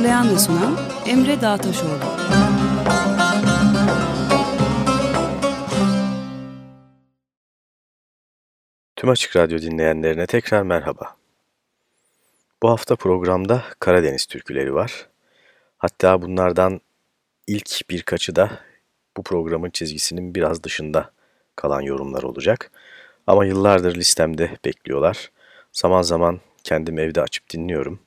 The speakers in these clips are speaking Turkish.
Hazırlayan ve sunan Emre Dağtaşoğlu. Tüm Açık Radyo dinleyenlerine tekrar merhaba. Bu hafta programda Karadeniz türküleri var. Hatta bunlardan ilk birkaçı da bu programın çizgisinin biraz dışında kalan yorumlar olacak. Ama yıllardır listemde bekliyorlar. Zaman zaman kendim evde açıp dinliyorum.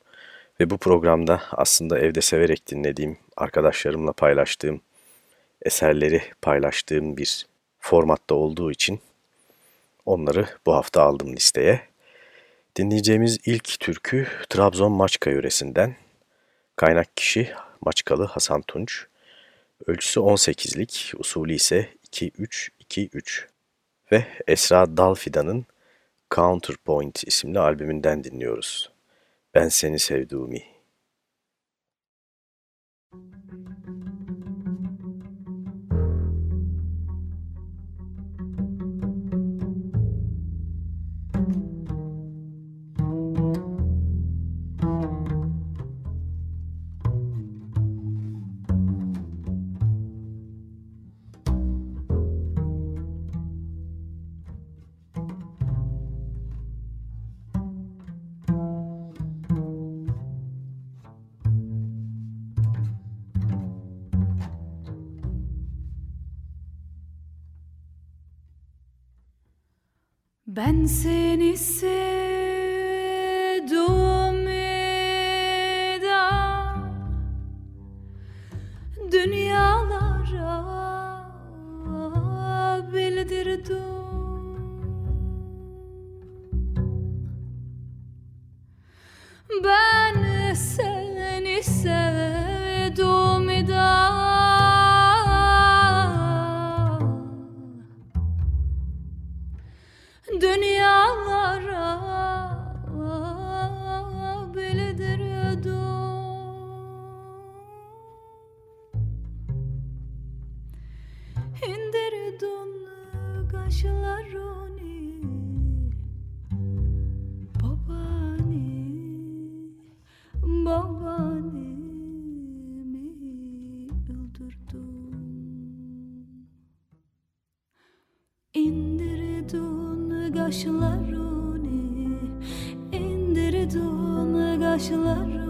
Ve bu programda aslında evde severek dinlediğim, arkadaşlarımla paylaştığım, eserleri paylaştığım bir formatta olduğu için onları bu hafta aldım listeye. Dinleyeceğimiz ilk türkü Trabzon Maçka yöresinden. Kaynak kişi Maçkalı Hasan Tunç. Ölçüsü 18'lik, usulü ise 2-3-2-3. Ve Esra Dalfidan'ın Counterpoint isimli albümünden dinliyoruz. Ben seni sevduğumi. Ben seni sevdim kaşlarını indirdin kaşlarını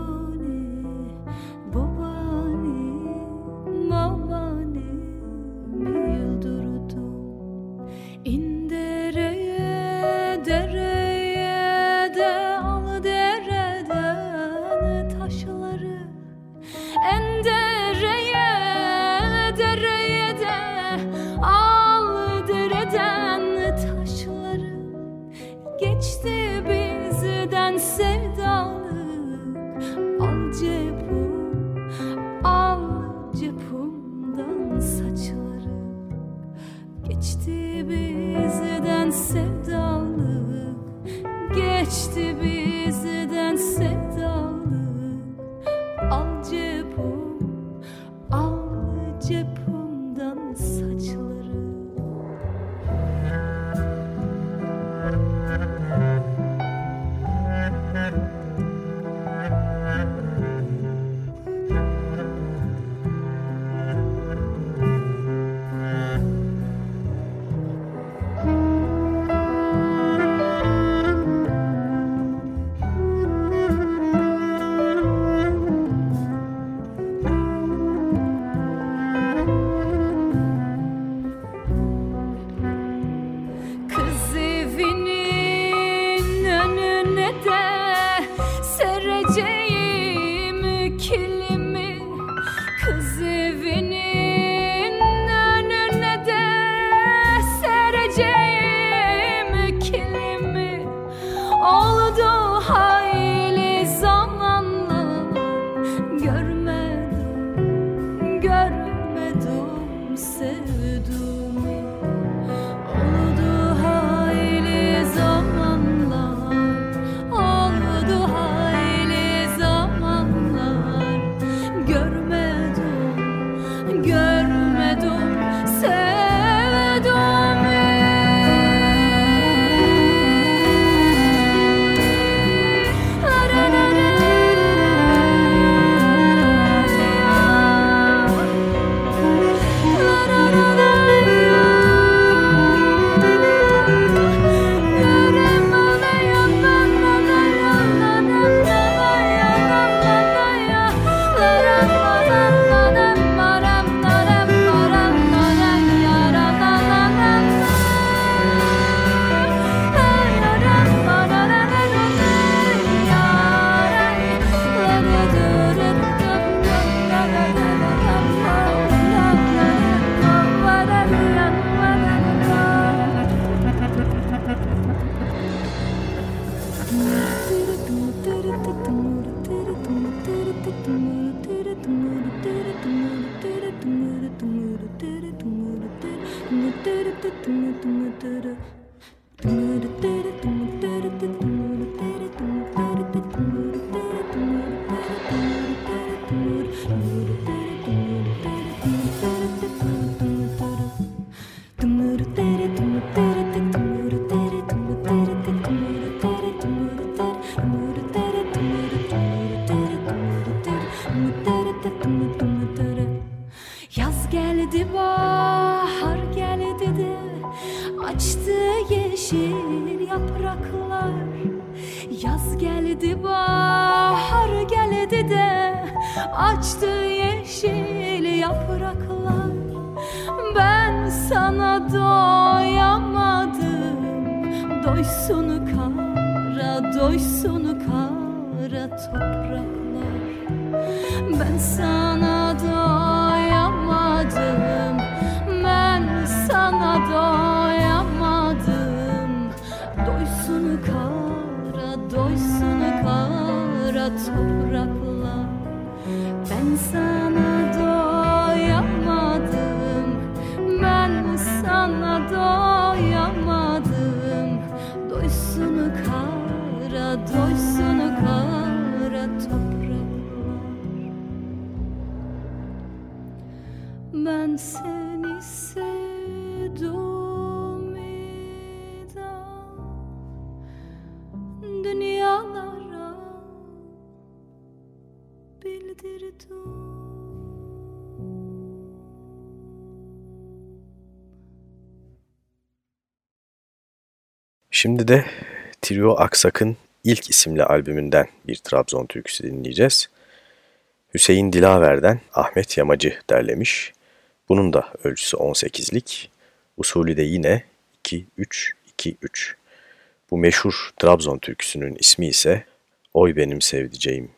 Şimdi de Trio Aksak'ın ilk isimli albümünden bir Trabzon türküsü dinleyeceğiz. Hüseyin Dilaver'den Ahmet Yamacı derlemiş. Bunun da ölçüsü 18'lik, usulü de yine 2-3-2-3. Bu meşhur Trabzon türküsünün ismi ise Oy Benim Sevdiceğim.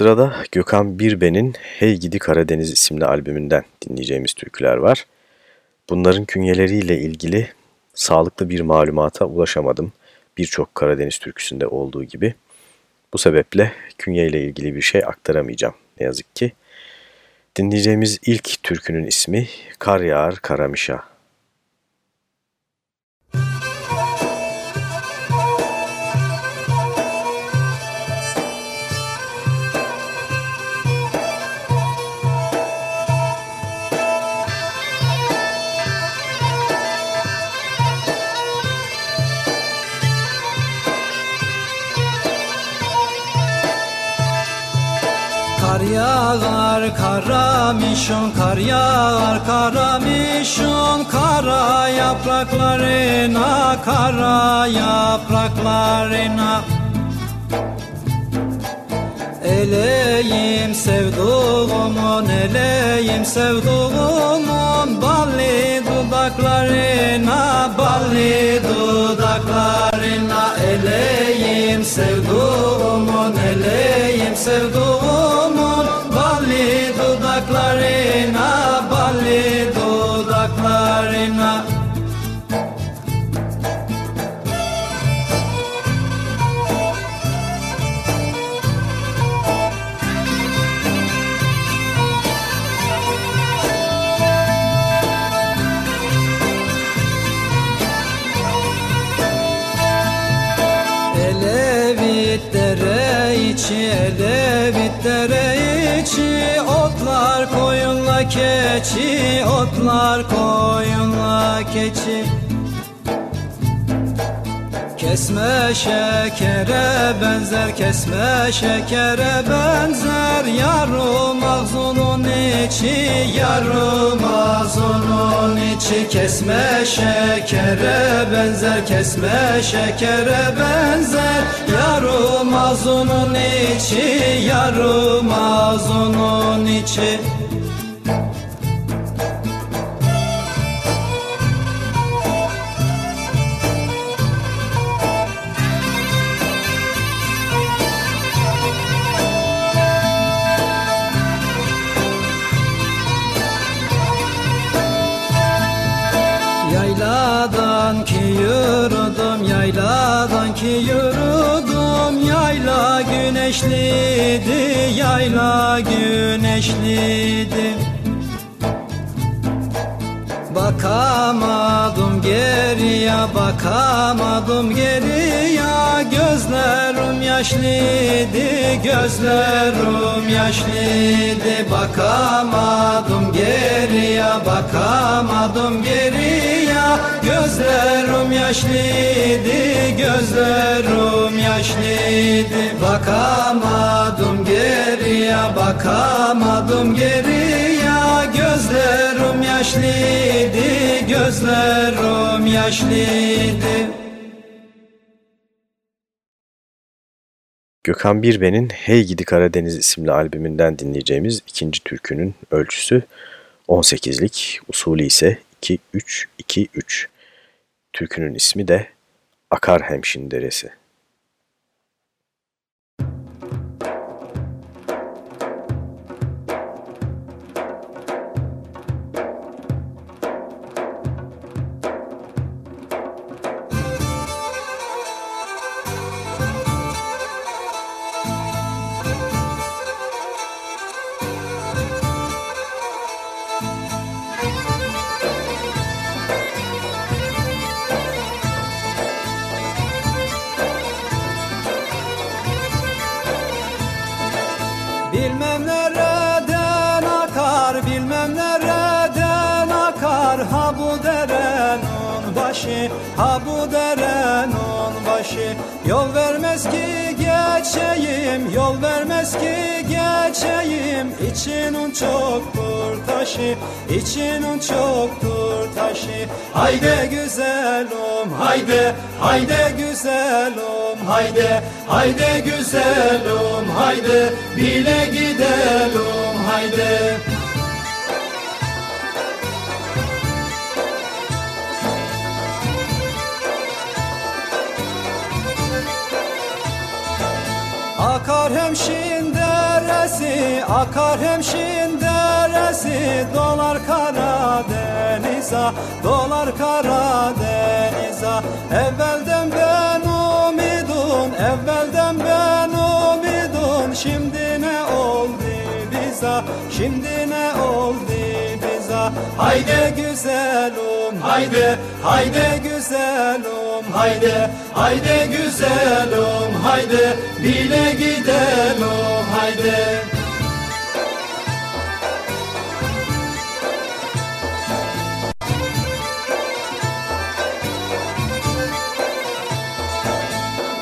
Sırada Gökhan Birben'in Hey Gidi Karadeniz isimli albümünden dinleyeceğimiz türküler var. Bunların künyeleriyle ilgili sağlıklı bir malumata ulaşamadım. Birçok Karadeniz türküsünde olduğu gibi. Bu sebeple künye ile ilgili bir şey aktaramayacağım ne yazık ki. Dinleyeceğimiz ilk türkünün ismi Kar Yağar Karamişa. Karamişon kar yağar karamişon kara yapraklarına kara yapraklarına Eleyim sevduğumun eleyim sevduğumun balli dudaklarına balli dudaklarına eleyim sevduğumun eleyim sevduğumun dere içi Otlar koyunla keçi Otlar koyunla keçi Kesme şekere benzer Kesme şekere benzer. Yarım ağzının içi Yarım ağzının içi. Kesme şekere benzer Kesme şekere benzer. Yarım ağzının içi Yarım ağzının içi Yayla güneşliydi, yayla güneşliydi Bakamadım geriye, bakamadım geriye. Gözlerim yaşlıydı, gözlerim yaşlıydı. Bakamadım geriye, bakamadım geriye. Gözlerim yaşlıydı, gözlerim yaşlıydı. Bakamadım geriye, bakamadım geriye Gözlerim yaşlıydı, gözlerim yaşlıydı Gökhan Birben'in Hey Gidi Karadeniz isimli albümünden dinleyeceğimiz ikinci türkünün ölçüsü 18'lik, usulü ise 2-3-2-3. Türkünün ismi de Akar Hemşin Deresi. Yol vermez ki geçeyim. İçinin çoktur taşı İçinin çoktur taşı. Hayde güzelim hayde Hayde güzelim hayde Hayde güzelim hayde Bile gidelim hayde Akar hemşin deresi, akar hemşin deresi. Dolar Karadeniz'e, dolar Karadeniz'e Evvelden ben umidun, evvelden ben umidun Şimdi ne oldu bize, şimdi ne oldu bize? Haydi güzelim, haydi, haydi güzelim, haydi Haydi güzelim, haydi. Bile gidelim, haydi.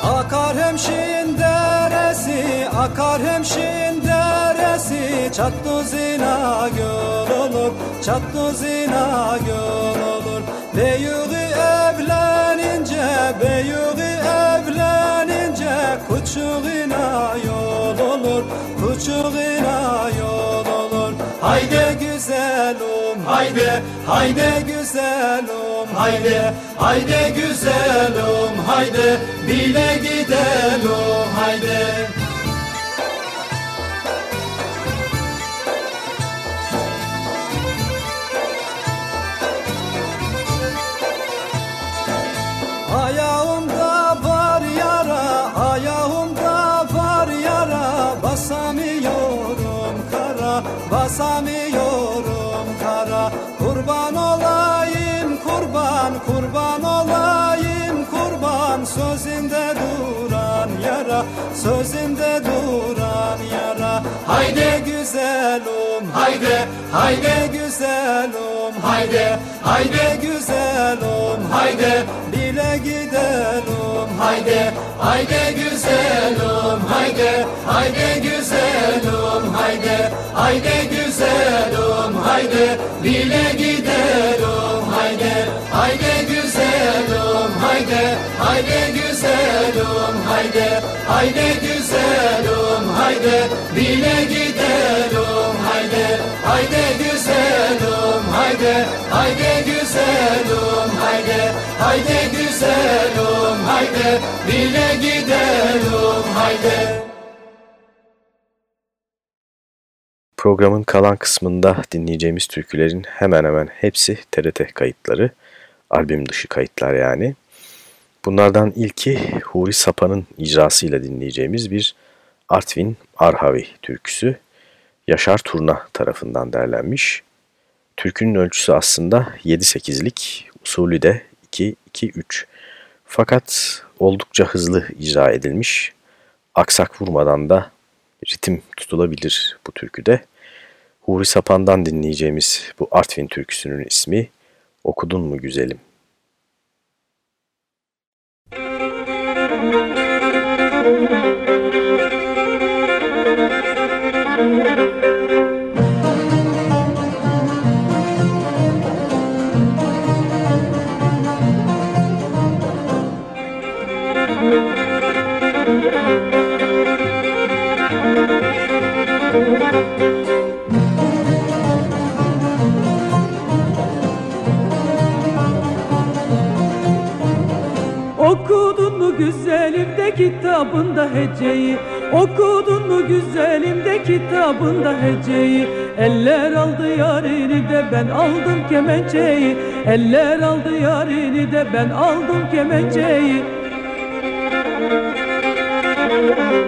Akar hemşin deresi, akar hemşin deresi. Çattı zina göl olur, çattı zina göl olur. Beyuğu evlenince, beyuğu evlenince Kuçuğuna yol olur, kuçuğuna yol olur. Haydi güzelim, haydi, haydi güzelim, haydi Haydi güzelim, haydi bile gidelim, haydi sözünde duran yara Haydi güzelim, haydi, haydi güzelim, haydi Haydi güzelim, haydi bile gidelim, haydi Haydi güzelim, haydi, haydi güzelim, haydi Haydi güzelim, haydi bile gidelim, haydi Haydi güzelim, haydi, haydi güzelim, haydi Haydi güzelim, haydi bile gidelim, haydi Haydi güzelim, haydi, haydi güzelim, haydi Haydi güzelim, haydi bile gidelim, haydi Programın kalan kısmında dinleyeceğimiz türkülerin hemen hemen hepsi TRT kayıtları. Albüm dışı kayıtlar yani. Bunlardan ilki Huri Sapa'nın icrasıyla dinleyeceğimiz bir Artvin Arhavi türküsü. Yaşar Turna tarafından derlenmiş. Türkünün ölçüsü aslında 7-8'lik, usulü de 2-2-3. Fakat oldukça hızlı icra edilmiş. Aksak vurmadan da ritim tutulabilir bu türküde. Huri Sapan'dan dinleyeceğimiz bu Artvin türküsünün ismi Okudun mu Güzelim? Kitabında heceyi Okudun mu güzelimde kitabında heceyi? Eller aldı yarini de ben aldım kemençeyi. Eller aldı yarini de ben aldım kemençeyi. Elimdeki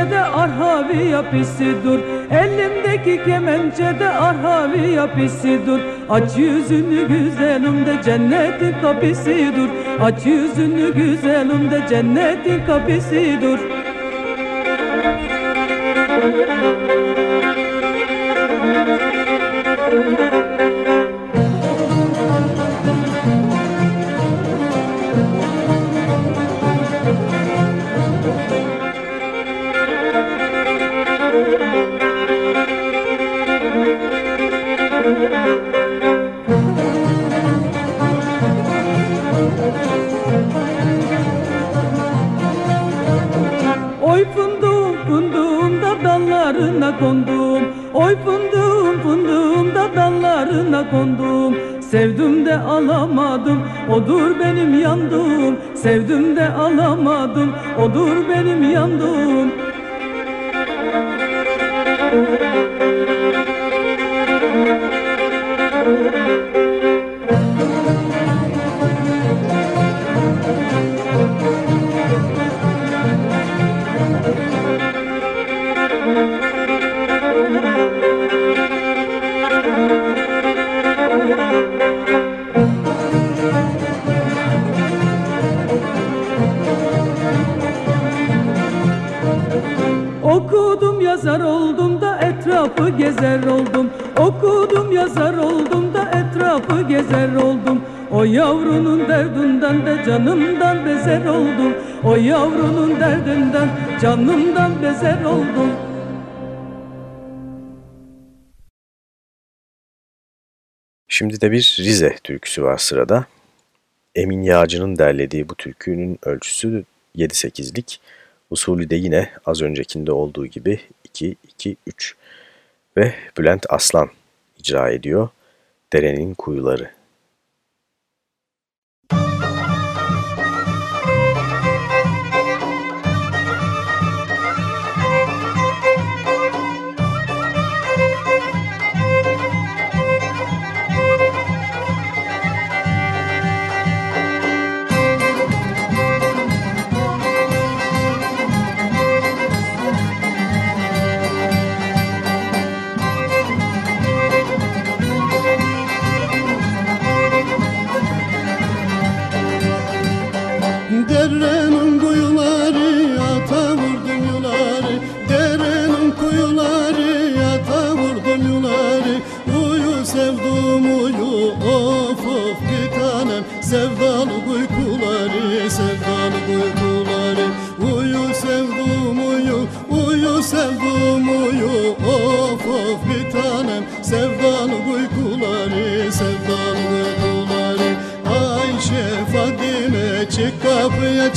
kemençede arhavi yapısı dur. Elimdeki kemençede arhavi yapısı dur. Aç yüzünü güzelim de cennetin kapısı dur. Aç yüzünü güzelim de cennetin kapısı dur. Oy dallarına kondum Sevdim de alamadım. Odur benim yandım Sevdim de alamadım. Odur benim yandım. Okudum yazar oldum da etrafı gezer oldum Okudum yazar oldum da etrafı gezer oldum O yavrunun derdinden de canımdan bezer oldum O yavrunun derdinden canımdan bezer oldum Şimdi de bir Rize türküsü var sırada. Emin Yağcı'nın derlediği bu türkünün ölçüsü 7-8'lik. Usulü de yine az öncekinde olduğu gibi 2-2-3 ve Bülent Aslan icra ediyor. Derenin Kuyuları.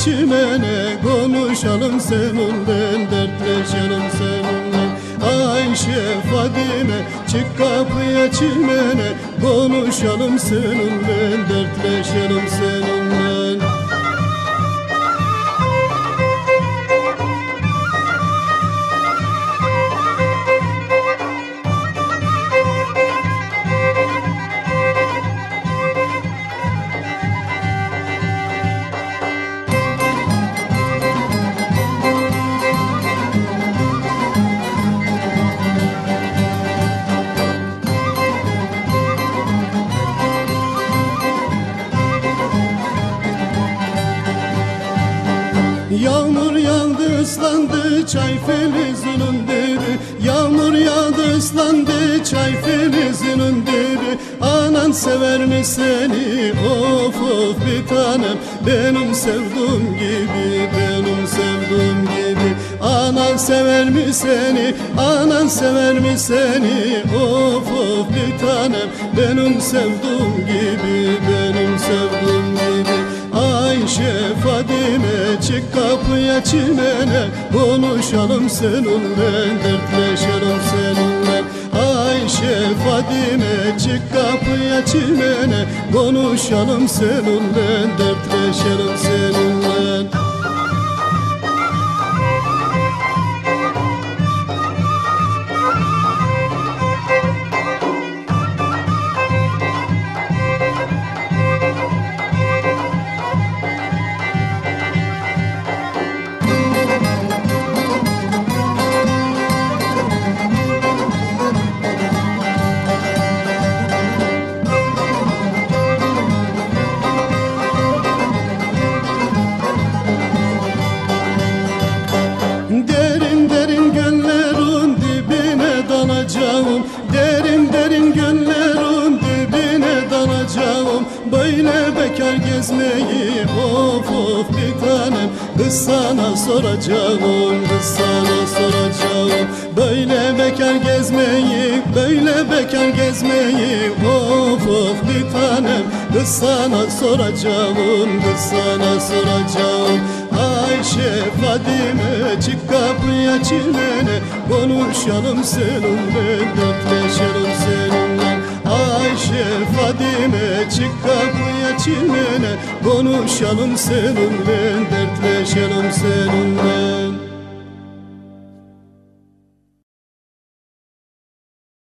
Çimene Konuşalım seninle dertleşelim seninle. Ayşe Fadime çık kapıya çimene Konuşalım seninle dertleşelim seninle mi seni of of bir tanem. Benim sevduğum gibi benim sevduğum gibi. Anan sever mi seni anan sever mi seni? Of of bir tanem. Benim sevduğum gibi benim sevduğum gibi. Ayşe Fadime çık kapıya çimene. Konuşalım seninle Ayşe Fadime çık kapıya çimene. Konuşalım seninle dertleşelim seninle Gezmeyi of of bir tanem. Kız sana soracağım, kız sana soracağım. Böyle bekar gezmeyi, böyle bekar gezmeyi Of of bir tanem. Kız sana soracağım, kız sana soracağım. Ayşe Fadime çık kapıya çimene Konuşalım seninle dertleşelim seninle Ayşe Fadime çık kapıya çimene Konuşalım seninle dertleşelim seninle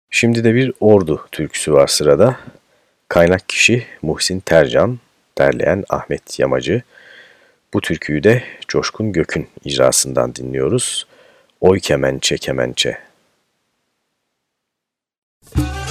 Şimdi de bir ordu türküsü var sırada. Kaynak kişi Muhsin Tercan, derleyen Ahmet Yamacı. Bu türküyü de Coşkun Gök'ün icrasından dinliyoruz. Oy kemençe kemençe. Akşam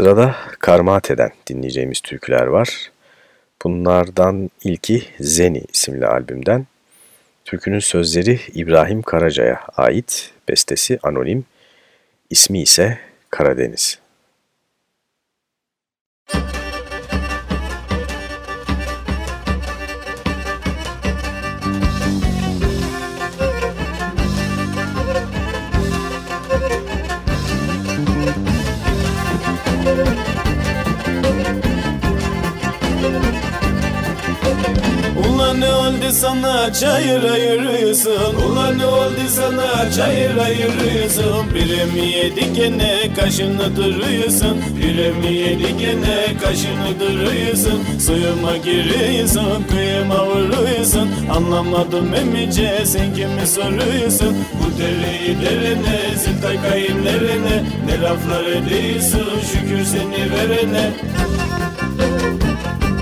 Sırada Karmate'den dinleyeceğimiz türküler var. Bunlardan ilki Zeni isimli albümden. Türkünün sözleri İbrahim Karaca'ya ait, bestesi anonim, ismi ise Karadeniz. Sana çayır ayırıyorsun Ulan ne oldu sana çayır ayırıyorsun Birimi yedi gene kaşını duruyorsun. Birimi yedi gene kaşını duruyorsun. Suyuma giriyorsun kıyıma vuruyorsun. Anlamadım emice sen kimi soruyorsun? Bu dereyi derene ziltay kayınlerine Ne laflar ediyorsun? Şükür seni verene. Çayım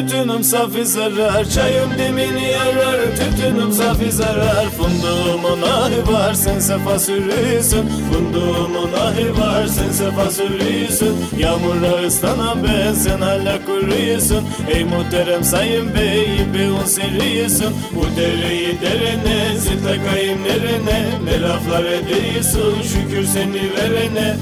tütünüm safi zarar Çayım demini yarar, tütünüm safi zarar Funduğumun ahi var, sen sefa sürüyorsun Funduğumun ahi var, sen sefa sürüyorsun Yağmurla ıslana ben, sen hala kuruyorsun. Ey muhterem sayın bey, bir un seriyorsun. Bu dereyi derene, zil takayım nerene Ne laflar ediyorsun, şükür seni verene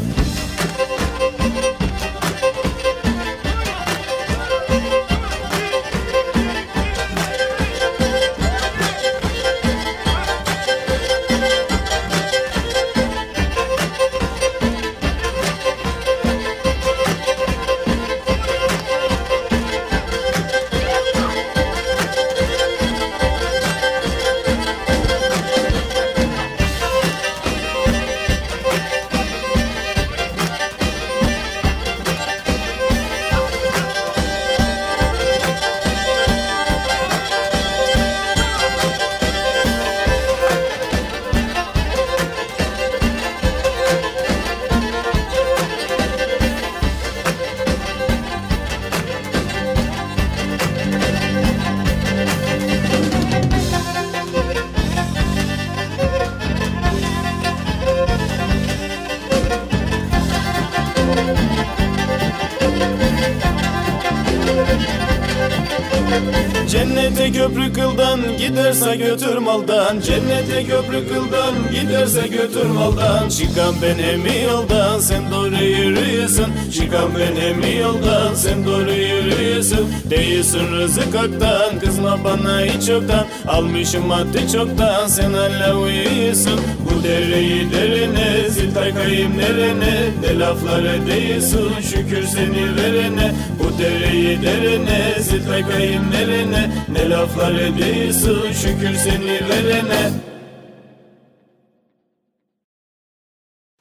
götür maldan Cennete köprü kıldan giderse götür maldan. Çıkan ben emi yoldan sen doğru yürüyorsun. Çıkan ben emi yoldan sen doğru yürüyorsun. Değilsin rızık haktan kızma bana hiç yoktan. Almışım madde çoktan sen hala uyuyorsun Bu dereyi derine zil takayım nerene Ne laflar ediyorsun şükür seni verene Bu dereyi derine zil takayım nerene Ne laflar ediyorsun şükür seni verene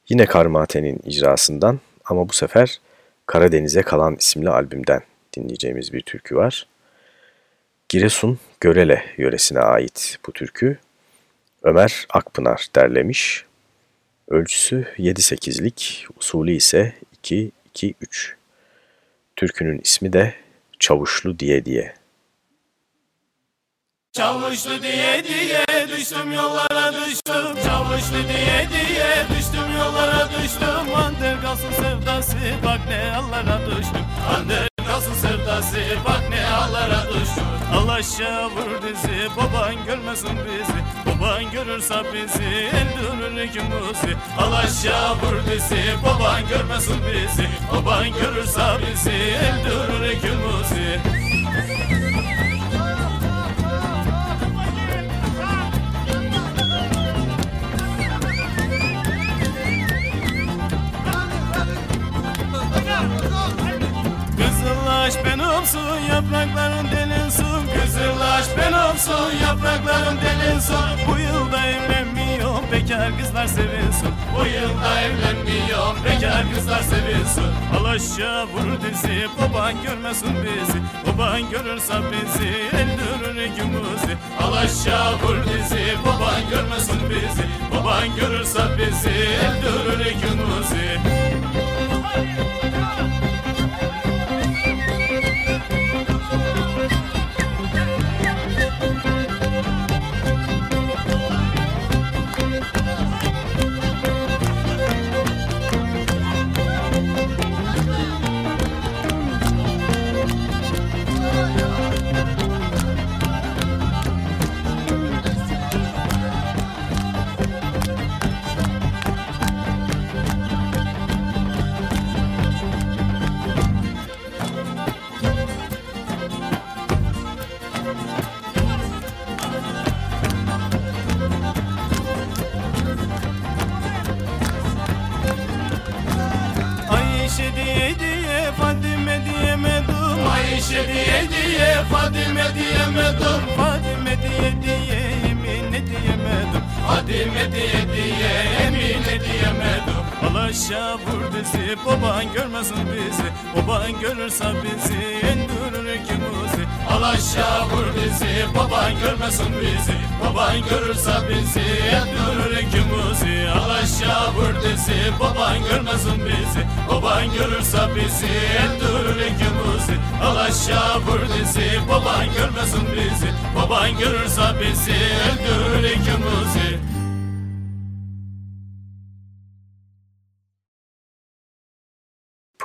Yine Karmate'nin icrasından ama bu sefer Karadeniz'e Kalan isimli albümden dinleyeceğimiz bir türkü var. Giresun Görele yöresine ait bu türkü. Ömer Akpınar derlemiş. Ölçüsü 7-8'lik, usulü ise 2-2-3. Türkünün ismi de Çavuşlu Diye Diye. Çavuşlu diye diye düştüm yollara düştüm Çavuşlu diye diye düştüm yollara düştüm Ander kalsın sevdası bak ne hallara düştüm Ander kalsın sevdası bak ne hallara düştüm Allah aşağı vur dizi baban görmesin bizi. Baban görürse bizi öldürür ikimizi Allah aşağı vur dizi baban görmesin bizi. Baban görürse bizi öldürür ikimizi Kızılaş benimsin yaprakların delinsin Kızılaş benimsin yaprakların delinsin Bu yılda evlenmiyorum bekar kızlar sevinsin. Bu yılda evlenmiyorum bekar kızlar sevinsin. Al aşağı vur dizi baban görmesin bizi. Baban görürse bizi öldürür ikimizi Al aşağı vur dizi baban görmesin bizi. Baban görürse bizi öldürür ikimizi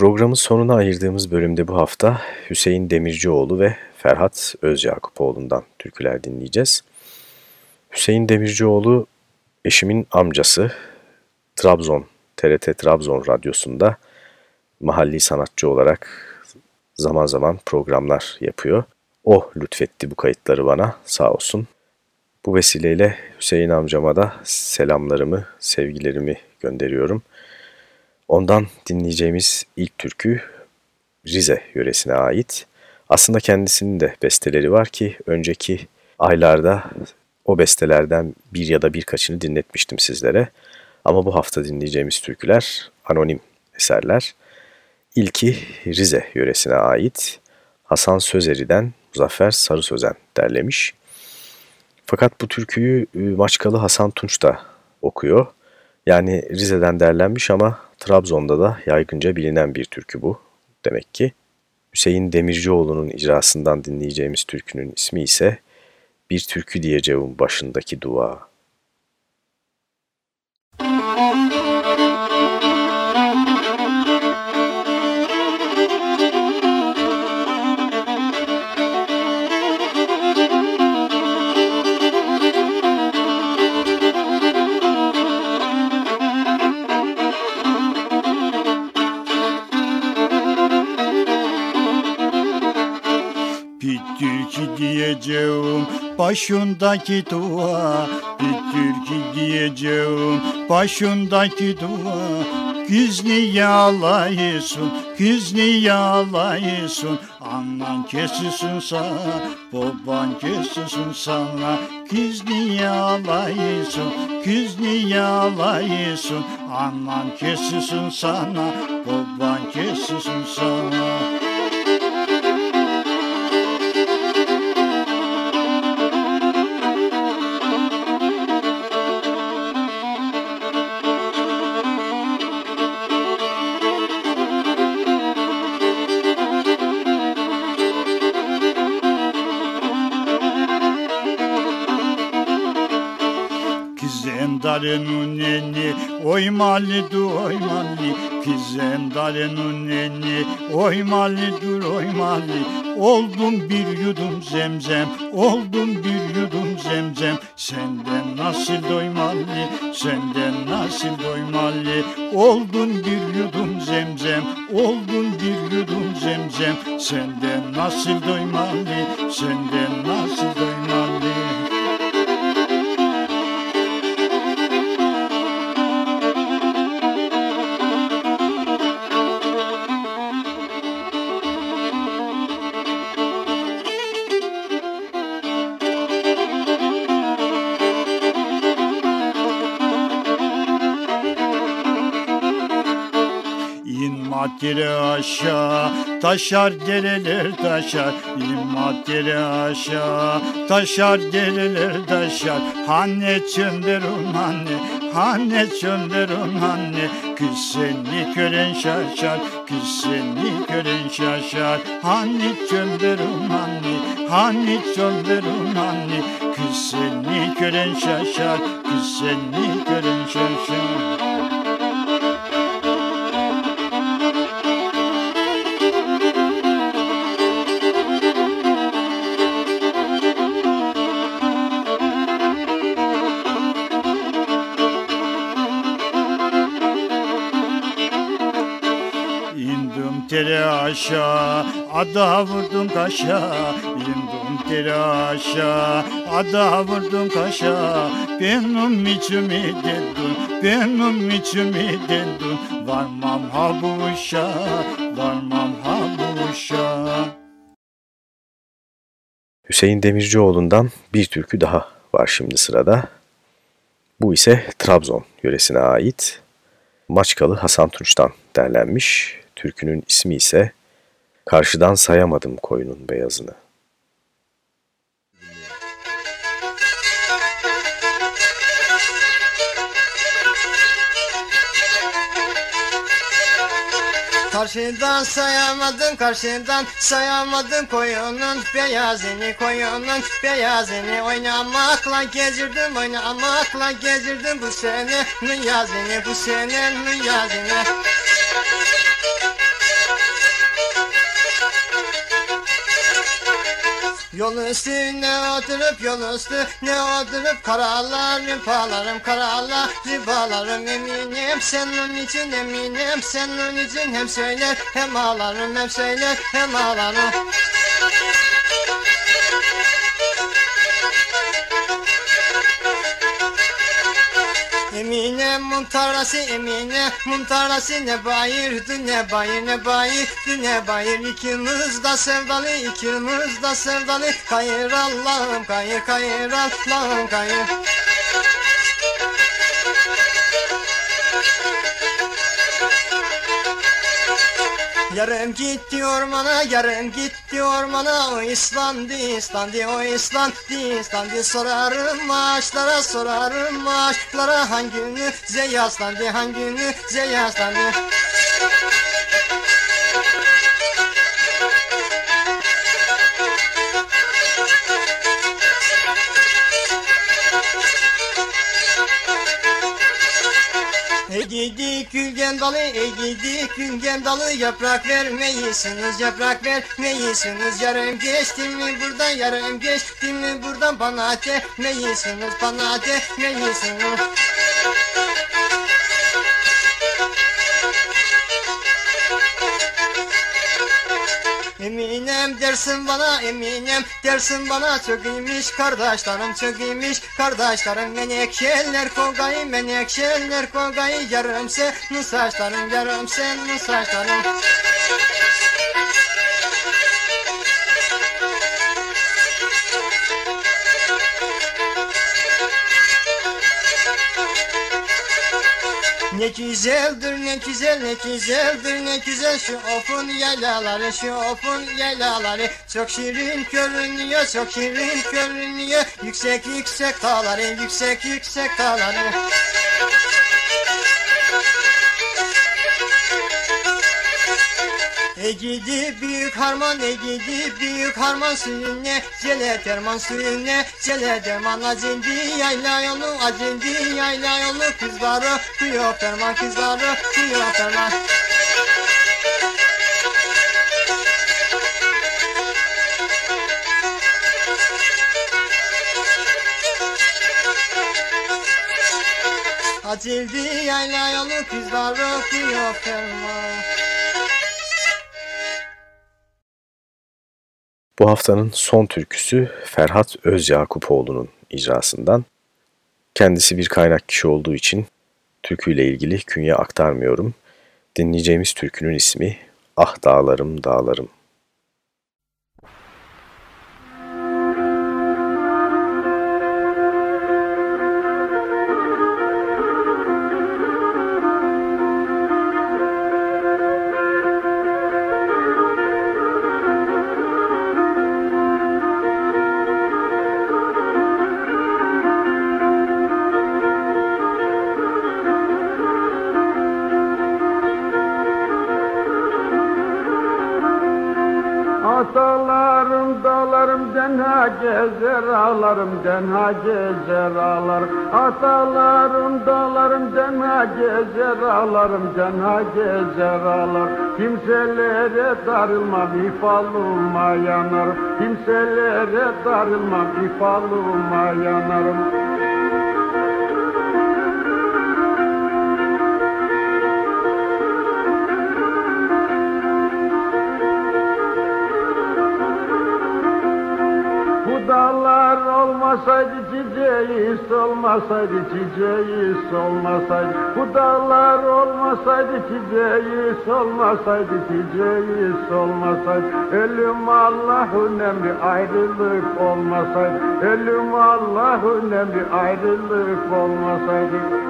Programın sonuna ayırdığımız bölümde bu hafta Hüseyin Demircioğlu ve Ferhat Özyakupoğlu'ndan türküler dinleyeceğiz. Hüseyin Demircioğlu eşimin amcası Trabzon, TRT Trabzon Radyosu'nda mahalli sanatçı olarak zaman zaman programlar yapıyor. O lütfetti bu kayıtları bana sağ olsun. Bu vesileyle Hüseyin amcama da selamlarımı, sevgilerimi gönderiyorum. Ondan dinleyeceğimiz ilk türkü Rize yöresine ait. Aslında kendisinin de besteleri var ki önceki aylarda o bestelerden bir ya da birkaçını dinletmiştim sizlere. Ama bu hafta dinleyeceğimiz türküler anonim eserler. İlki Rize yöresine ait Hasan Sözeri'den Muzaffer Sarı Sözen derlemiş. Fakat bu türküyü e, Maçkalı Hasan Tunç da okuyor. Yani Rize'den derlenmiş ama Trabzon'da da yaygınca bilinen bir türkü bu demek ki. Hüseyin Demircioğlu'nun icrasından dinleyeceğimiz türkünün ismi ise Bir Türkü Diyeceğim Başındaki Dua. Türkü diyeceğim. Başındaki dua Bir türkü diyeceğim. Başındaki dua Kız niye ağlayısın, kız niye kesisin sana, baban kesisin sana. Kız niye ağlayısın, kız niye ağlayısın Anan kesisin sana, baban kesisin sana Kızendarın neni oy mali du oy mali. Kızendarın neni oy mali dur oy mali. Oldum bir yudum zemzem oldum bir yudum zemzem. Senden nasıl doymalı senden nasıl doymalı Oldun bir yudum zemzem oldun bir yudum zemzem. Senden nasıl doymalı senden nasıl doymalı İnmatire aşağı taşar dereler taşar İnmatire aşağı taşar dereler taşar. Hanne çömberum hanne hanne çömberum hanne Kız seni gören şaşar kız seni gören şaşar Hanne çömberum hanne hanne çömberum hanne Kız seni gören şaşar kız seni gören şaşar aşağı, ada vurdum kaşa İndim tere aşağı, ada vurdum kaşa Benim içimi dedin, benim içimi dedin Varmam ha bu uşa, varmam ha bu uşa Hüseyin Demircioğlu'ndan bir türkü daha var şimdi sırada. Bu ise Trabzon yöresine ait Maçkalı Hasan Tunç'tan derlenmiş. Türkünün ismi ise Karşıdan Sayamadım Koyunun Beyazını. Karşıdan sayamadım, karşıdan sayamadım koyunun beyazını, koyunun beyazını oynamakla gezirdim, oynamakla gezirdim bu senenin yazını, bu senenin yazını. Yol üstüne oturup yol üstüne oturup karalarım palarım karalarım bağlarım eminim. Senin için eminim senin için hem söyler hem ağlarım hem söyler hem ağlarım Emine muntarası Emine muntarası ne bayırdı ne bayır ne bayırdı ne bayır. İkimiz de sevdalı ikimiz de sevdalı. Kayır Allah'ım kayır kayır Allah'ım kayır Yarım gitti ormana, yarım gitti ormana. O İslandı, İslandı, o İslandı, İslandı Sorarım ağaçlara, sorarım ağaçlara. Hangini zeyaslandı, hangini zeyaslandı E gidi gülgen dalı, e gidi gülgen dalı Yaprak vermeyisiniz, yaprak vermeyisiniz Yarım geçtim mi buradan, yarım geçtim mi buradan Bana demeyisiniz, bana demeyisiniz Eminem dersin bana, Eminem dersin bana. Çok iyiymiş kardeşlerim, çok iyiymiş kardeşlerim. Menekşeler kogayı, menekşeler kogayı Yarım senin saçların, yarım senin saçların Ne güzeldir ne güzel ne güzeldir ne güzel şu ofun yaylaları şu ofun yaylaları. Çok şirin görünüyor çok şirin görünüyor. Yüksek yüksek dağları yüksek yüksek dağları E gidi büyük harman, e gidi büyük harman suyun ne Cele derman suyun ne Cele derman acindi yayla yolu Acindi yayla yolu Kızları kuyor derman kızları kuyor derman Acildi yayla yolu Kızları kuyor derman Bu haftanın son türküsü Ferhat Özyakupoğlu'nun icrasından. Kendisi bir kaynak kişi olduğu için türküyle ilgili künye aktarmıyorum. Dinleyeceğimiz türkünün ismi Ah Dağlarım Dağlarım. Gezer ağlarım denha gezer ağlarım Atalarım dağlarım denha gezer ağlarım denha gezer ağlar Kimselere darılmam ifaluma yanarım Kimselere darılmam ifaluma yanarım olmasaydı çiçeği solmasaydı çiçeği solmasaydı Bu dağlar olmasaydı çiçeği solmasaydı çiçeği solmasaydı Ölüm Allah'ın emri ayrılık olmasaydı Ölüm Allah'ın emri ayrılık olmasaydı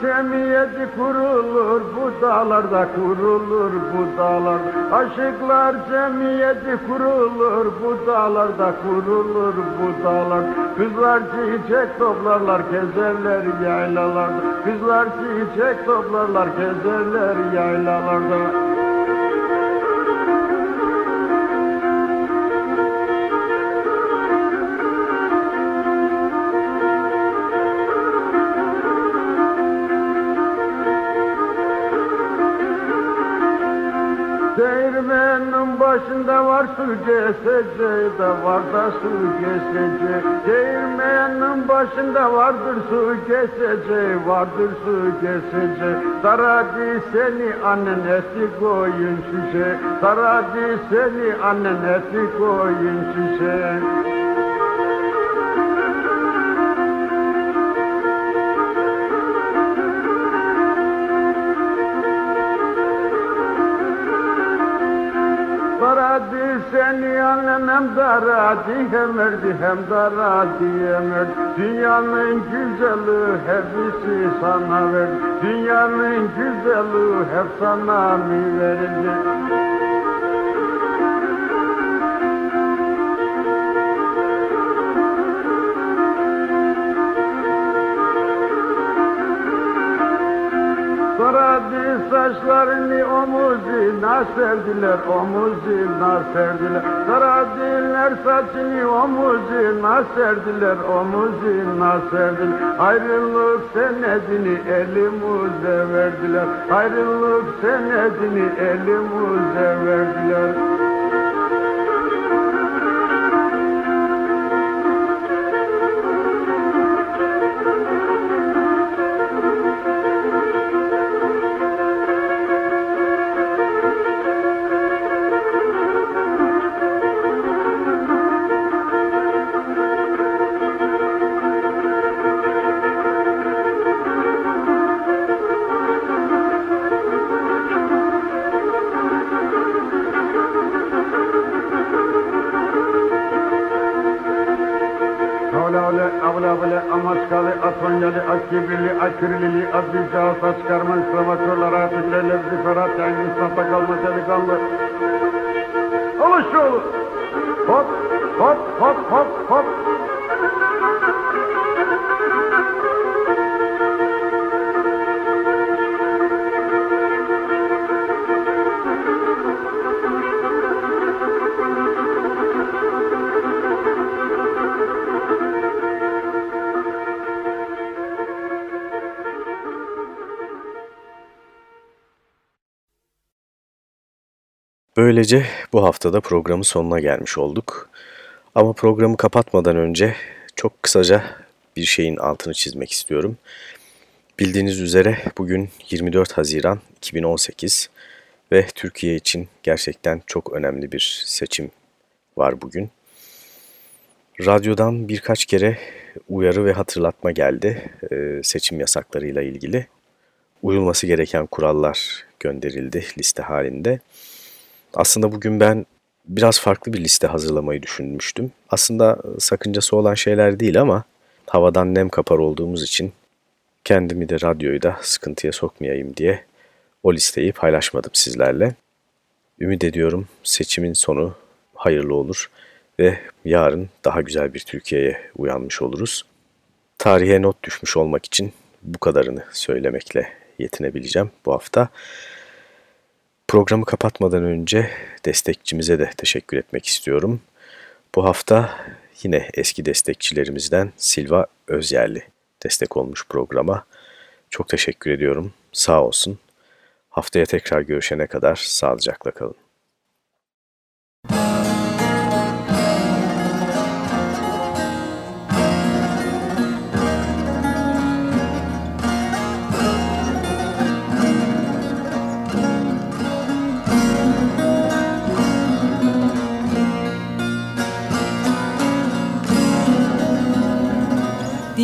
cemiyeti kurulur bu dağlarda kurulur bu dağlar. Aşıklar cemiyeti kurulur bu dağlarda kurulur bu dağlar. Kızlar çiçek toplarlar gezerler yaylalarda. Kızlar çiçek toplarlar gezerler yaylalarda Başında var su keseceği de var da su keseceği Değirmenin başında vardır su keseceği vardır su keseceği Saradi seni annen eti koyun şişe? Saradi seni annen eti koyun şişe seni annem daradi emerdi hem daradi emerdi Dünyanın güzeli hepsi sana verdi Dünyanın güzeli hep sana mı verildi saçlarını omuzuna serdiler, omuzuna serdiler. Saradiler saçını omuzuna serdiler, omuzuna serdiler. Ayrılık senedini elimize verdiler. Ayrılık senedini elimize verdiler. Akibirli akirlili adlica saç karman kravatörler atıkle levzi ferhat yangın safta kalma delikanlı. Alış yolu Hop hop hop hop Böylece bu haftada programın sonuna gelmiş olduk. Ama programı kapatmadan önce çok kısaca bir şeyin altını çizmek istiyorum. Bildiğiniz üzere bugün 24 Haziran 2018 ve Türkiye için gerçekten çok önemli bir seçim var bugün. Radyodan birkaç kere uyarı ve hatırlatma geldi e, seçim yasaklarıyla ilgili. Uyulması gereken kurallar gönderildi liste halinde. Aslında bugün ben biraz farklı bir liste hazırlamayı düşünmüştüm. Aslında sakıncası olan şeyler değil ama havadan nem kapar olduğumuz için kendimi de radyoyu da sıkıntıya sokmayayım diye o listeyi paylaşmadım sizlerle. Ümit ediyorum seçimin sonu hayırlı olur ve yarın daha güzel bir Türkiye'ye uyanmış oluruz. Tarihe not düşmüş olmak için bu kadarını söylemekle yetinebileceğim bu hafta. Programı kapatmadan önce destekçimize de teşekkür etmek istiyorum. Bu hafta yine eski destekçilerimizden Silva Özyerli destek olmuş programa. Çok teşekkür ediyorum. Sağ olsun. Haftaya tekrar görüşene kadar sağlıcakla kalın.